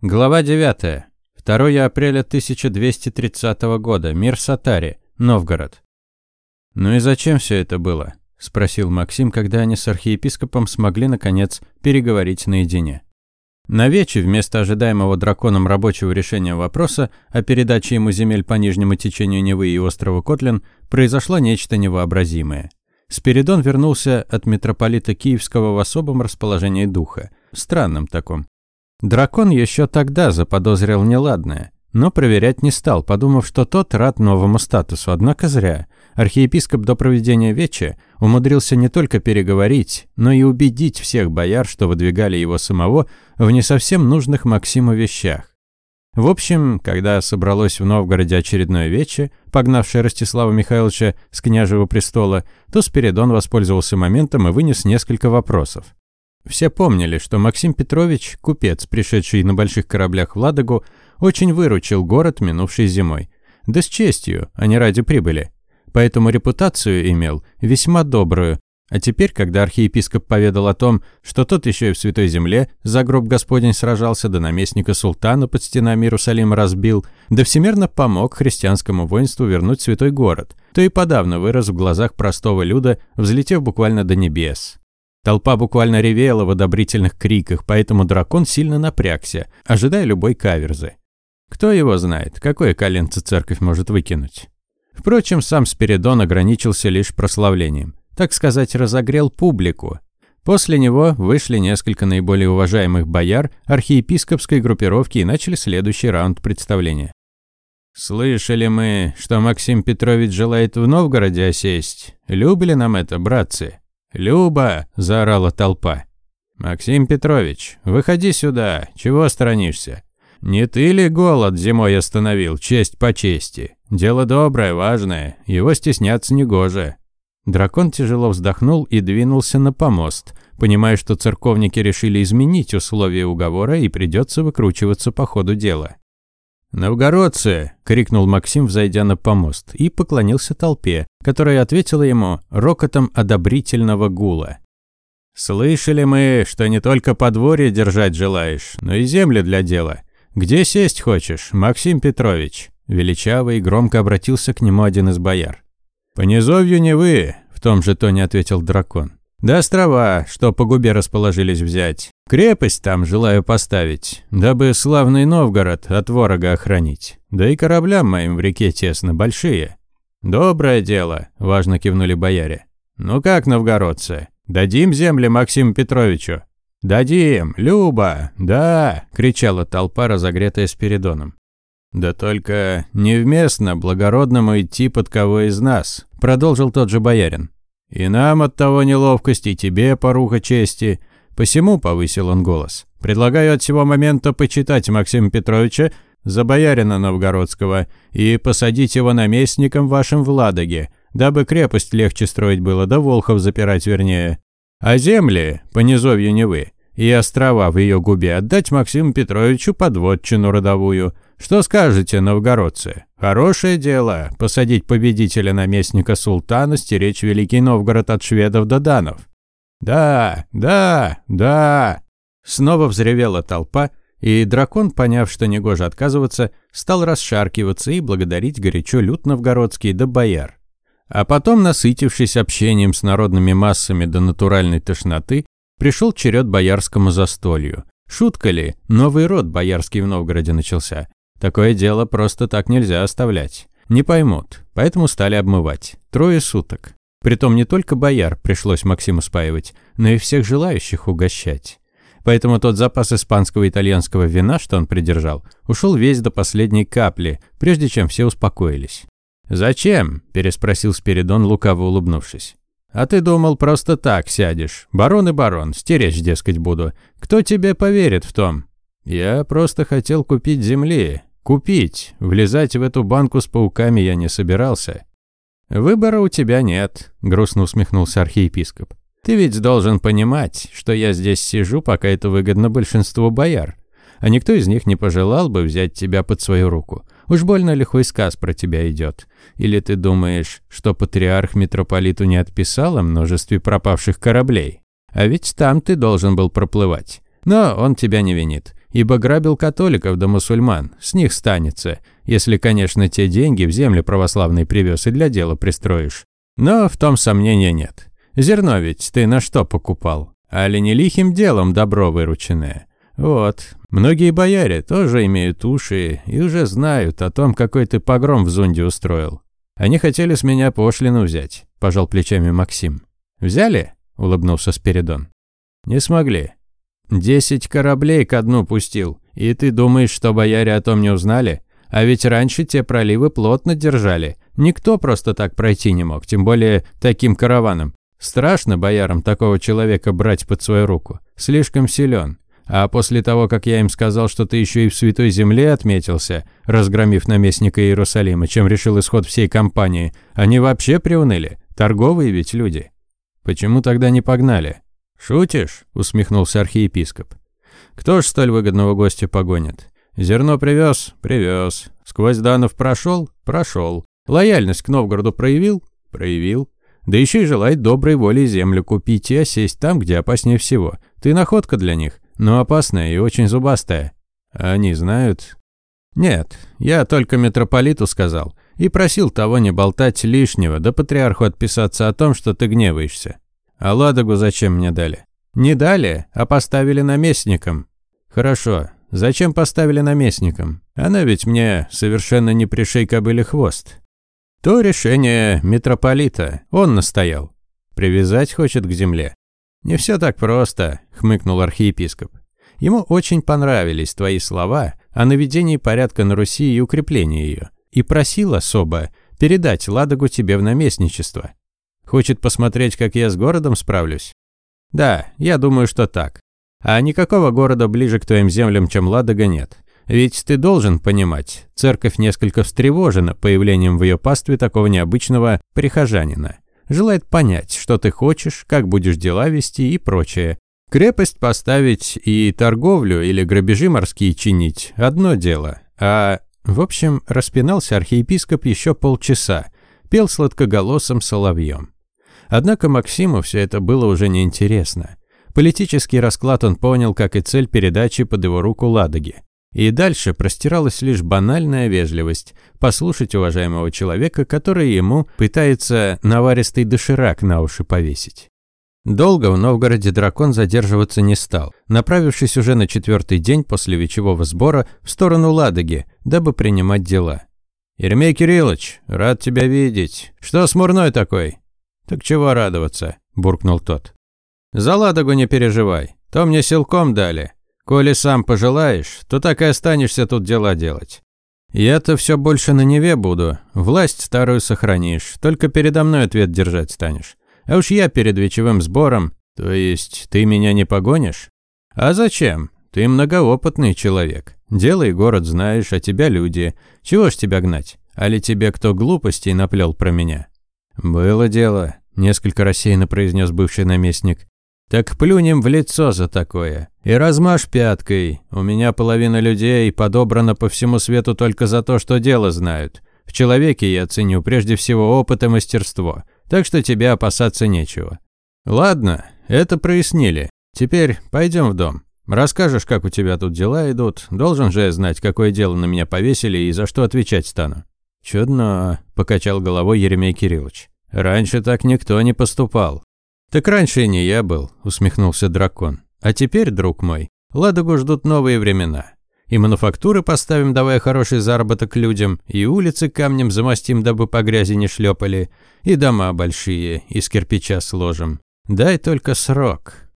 Глава 9. 2 апреля 1230 года. Мир Сатари. Новгород. «Ну и зачем все это было?» – спросил Максим, когда они с архиепископом смогли, наконец, переговорить наедине. На вече вместо ожидаемого драконом рабочего решения вопроса о передаче ему земель по нижнему течению Невы и острова Котлин произошло нечто невообразимое. Спиридон вернулся от митрополита Киевского в особом расположении духа, странном таком. Дракон еще тогда заподозрил неладное, но проверять не стал, подумав, что тот рад новому статусу, однако зря. Архиепископ до проведения веча умудрился не только переговорить, но и убедить всех бояр, что выдвигали его самого в не совсем нужных Максиму вещах. В общем, когда собралось в Новгороде очередное вече, погнавшее Ростислава Михайловича с княжего престола, то Спиридон воспользовался моментом и вынес несколько вопросов. Все помнили, что Максим Петрович, купец, пришедший на больших кораблях в Ладогу, очень выручил город минувшей зимой. Да с честью, а не ради прибыли. Поэтому репутацию имел весьма добрую. А теперь, когда архиепископ поведал о том, что тот еще и в Святой Земле за гроб Господень сражался, да наместника султана под стенами Иерусалима разбил, да всемерно помог христианскому воинству вернуть святой город, то и подавно вырос в глазах простого люда, взлетев буквально до небес. Толпа буквально ревела в одобрительных криках, поэтому дракон сильно напрягся, ожидая любой каверзы. Кто его знает, какое коленце церковь может выкинуть. Впрочем, сам Спиридон ограничился лишь прославлением. Так сказать, разогрел публику. После него вышли несколько наиболее уважаемых бояр архиепископской группировки и начали следующий раунд представления. «Слышали мы, что Максим Петрович желает в Новгороде осесть. Любили нам это, братцы?» «Люба!» – заорала толпа. «Максим Петрович, выходи сюда, чего сторонишься? Не ты ли голод зимой остановил, честь по чести? Дело доброе, важное, его стесняться негоже». Дракон тяжело вздохнул и двинулся на помост, понимая, что церковники решили изменить условия уговора и придется выкручиваться по ходу дела. «Новгородцы!» – крикнул Максим, взойдя на помост, и поклонился толпе, которая ответила ему рокотом одобрительного гула. «Слышали мы, что не только подворье держать желаешь, но и земли для дела. Где сесть хочешь, Максим Петрович?» Величаво и громко обратился к нему один из бояр. «По низовью не вы», – в том же тоне ответил дракон. Да острова, что по губе расположились взять. Крепость там желаю поставить, дабы славный Новгород от ворога охранить. Да и кораблям моим в реке тесно, большие. Доброе дело, важно кивнули бояре. Ну как, новгородцы, дадим земли Максиму Петровичу? «Дадим, Люба, да!» – кричала толпа, разогретая Спиридоном. «Да только невместно благородному идти под кого из нас», – продолжил тот же боярин. И нам от того неловкость, и тебе поруха чести. Посему, повысил он голос, предлагаю от сего момента почитать Максима Петровича за боярина Новгородского и посадить его наместником вашим в Ладоге, дабы крепость легче строить было, да волхов запирать вернее. А земли, по низовью Невы, и острова в ее губе отдать Максиму Петровичу подводчину родовую – что скажете, новгородцы? Хорошее дело посадить победителя-наместника султана, стеречь Великий Новгород от шведов до данов. Да, да, да. Снова взревела толпа, и дракон, поняв, что негоже отказываться, стал расшаркиваться и благодарить горячо люд новгородский да бояр. А потом, насытившись общением с народными массами до натуральной тошноты, пришел черед боярскому застолью. Шутка ли, новый род боярский в Новгороде начался. Такое дело просто так нельзя оставлять. Не поймут, поэтому стали обмывать. Трое суток. Притом не только бояр пришлось Максиму спаивать, но и всех желающих угощать. Поэтому тот запас испанского и итальянского вина, что он придержал, ушел весь до последней капли, прежде чем все успокоились. «Зачем?» – переспросил Спиридон, лукаво улыбнувшись. «А ты думал, просто так сядешь. Барон и барон, стеречь, дескать, буду. Кто тебе поверит в том?» «Я просто хотел купить земли, Купить. Влезать в эту банку с пауками я не собирался. Выбора у тебя нет, грустно усмехнулся архиепископ. Ты ведь должен понимать, что я здесь сижу, пока это выгодно большинству бояр. А никто из них не пожелал бы взять тебя под свою руку. Уж больно лихой сказ про тебя идет. Или ты думаешь, что патриарх митрополиту не отписал о множестве пропавших кораблей? А ведь там ты должен был проплывать. Но он тебя не винит ибо грабил католиков да мусульман, с них станется, если, конечно, те деньги в земле православной привез и для дела пристроишь. Но в том сомнения нет. Зерно ведь ты на что покупал? Али не лихим делом добро вырученное? Вот, многие бояре тоже имеют уши и уже знают о том, какой ты погром в Зунде устроил. Они хотели с меня пошлину взять, пожал плечами Максим. Взяли? улыбнулся Спиридон. Не смогли. Десять кораблей ко дну пустил, и ты думаешь, что бояре о том не узнали? А ведь раньше те проливы плотно держали. Никто просто так пройти не мог, тем более таким караваном. Страшно боярам такого человека брать под свою руку. Слишком силен. А после того, как я им сказал, что ты еще и в Святой Земле отметился, разгромив наместника Иерусалима, чем решил исход всей кампании, они вообще приуныли. Торговые ведь люди. Почему тогда не погнали? Шутишь? усмехнулся архиепископ. Кто ж столь выгодного гостя погонит? Зерно привез? Привез. Сквозь Данов прошел? Прошел. Лояльность к Новгороду проявил? Проявил. Да еще и желает доброй воли землю купить и осесть там, где опаснее всего. Ты находка для них но опасная и очень зубастая. Они знают? Нет, я только митрополиту сказал и просил того не болтать лишнего, да патриарху отписаться о том, что ты гневаешься. А Ладогу зачем мне дали? Не дали, а поставили наместником. Хорошо, зачем поставили наместником? Она ведь мне совершенно не пришей кобыли хвост. То решение митрополита, он настоял. Привязать хочет к земле. «Не все так просто», – хмыкнул архиепископ. Ему очень понравились твои слова о наведении порядка на Руси и укреплении ее. И просил особо передать Ладогу тебе в наместничество. Хочет посмотреть, как я с городом справлюсь? Да, я думаю, что так. А никакого города ближе к твоим землям, чем Ладога, нет. Ведь ты должен понимать, церковь несколько встревожена появлением в ее пастве такого необычного прихожанина желает понять, что ты хочешь, как будешь дела вести и прочее. Крепость поставить и торговлю или грабежи морские чинить – одно дело. А, в общем, распинался архиепископ еще полчаса, пел сладкоголосым соловьем. Однако Максиму все это было уже неинтересно. Политический расклад он понял, как и цель передачи под его руку Ладоги. И дальше простиралась лишь банальная вежливость – послушать уважаемого человека, который ему пытается наваристый доширак на уши повесить. Долго в Новгороде дракон задерживаться не стал, направившись уже на четвертый день после вечевого сбора в сторону Ладоги, дабы принимать дела. «Еремей Кириллович, рад тебя видеть. Что смурной такой?» «Так чего радоваться?» – буркнул тот. «За Ладогу не переживай, то мне силком дали. Коли сам пожелаешь, то так и останешься тут дела делать. Я-то все больше на Неве буду, власть старую сохранишь, только передо мной ответ держать станешь. А уж я перед вечевым сбором, то есть ты меня не погонишь? А зачем? Ты многоопытный человек. Дело и город знаешь, а тебя люди. Чего ж тебя гнать? А ли тебе кто глупостей наплел про меня? Было дело, несколько рассеянно произнес бывший наместник. Так плюнем в лицо за такое. И размажь пяткой. У меня половина людей подобрана по всему свету только за то, что дело знают. В человеке я ценю прежде всего опыт и мастерство. Так что тебе опасаться нечего. Ладно, это прояснили. Теперь пойдем в дом. Расскажешь, как у тебя тут дела идут. Должен же я знать, какое дело на меня повесили и за что отвечать стану. Чудно, покачал головой Еремей Кириллович. Раньше так никто не поступал. «Так раньше и не я был», – усмехнулся дракон. «А теперь, друг мой, Ладогу ждут новые времена. И мануфактуры поставим, давая хороший заработок людям, и улицы камнем замостим, дабы по грязи не шлепали, и дома большие из кирпича сложим. Дай только срок».